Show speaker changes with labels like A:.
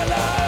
A: Killer!